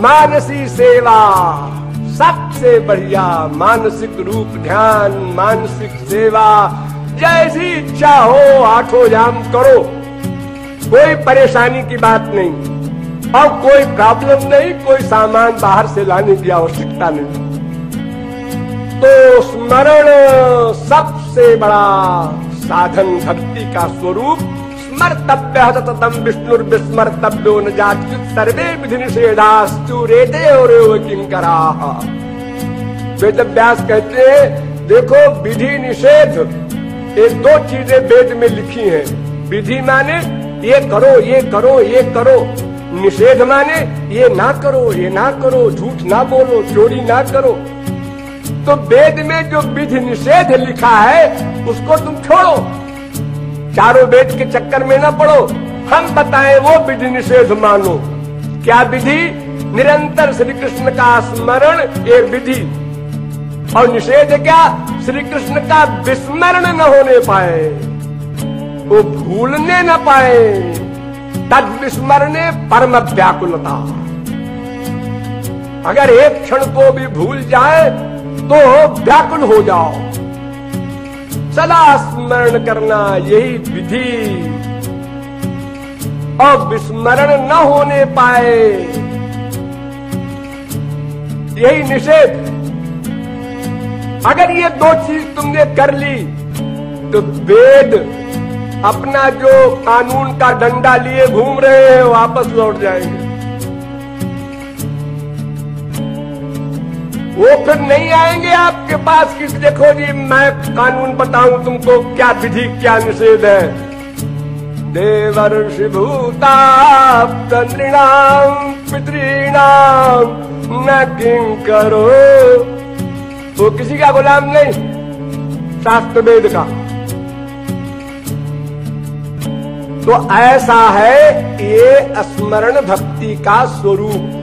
मानसी सेवा, सबसे बढ़िया मानसिक रूप ध्यान, मानसिक सेवा। जैसी इच्छा हो आठों जाम करो। कोई परेशानी की बात नहीं। और कोई प्रॉब्लम नहीं, कोई सामान बाहर से लाने की आवश्यकता नहीं। तो स्मरण सबसे बड़ा साधन भक्ति का स्वरूप स्मर्तव्य ततम विष्णु विस्मर्तव्यो न जात्युत सर्वे विधि निषेधास्तु रेते और किंकरा वेद व्यास कहते देखो विधि निषेध ये दो चीज़ें वेद में लिखी हैं। विधि माने, ये करो ये करो ये करो। निषेध माने, ये ना करो, ये ना करो, झूठ ना बोलो, चोरी ना करो। तो वेद में जो विधि निषेध लिखा है, उसको तुम छोड़ो। चारों वेद के चक्कर में ना पड़ो। हम बताएँ वो विधि निषेध मानो। क्या विधि? निरंतर श्री कृष्ण का स्मरण, ये विधि। और निषेध क्या? श्री कृष्ण का विस्मरण न होने पाए। वो भूलने न पाए। तद विस्मरणे परम व्याकुलता। अगर एक क्षण को भी भूल जाए तो व्याकुल हो जाओ। सदा स्मरण करना यही विधि। और विस्मरण न होने पाए, यही निषेध। अगर ये दो चीज़ तुमने कर ली तो वेद अपना जो कानून का डंडा लिए घूम रहे हैं, वापस लौट जाएँगे। फिर नहीं आएँगे आपके पास कि देखो जी, मैं कानून बताऊँ तुमको क्या विधि, क्या निषेध है। देवर्षि भूता नृणाम पितृणाम, न किं करो। वो किसी का गुलाम नहीं, शास्त्र वेद का। तो ऐसा है, ये स्मरण भक्ति का स्वरूप।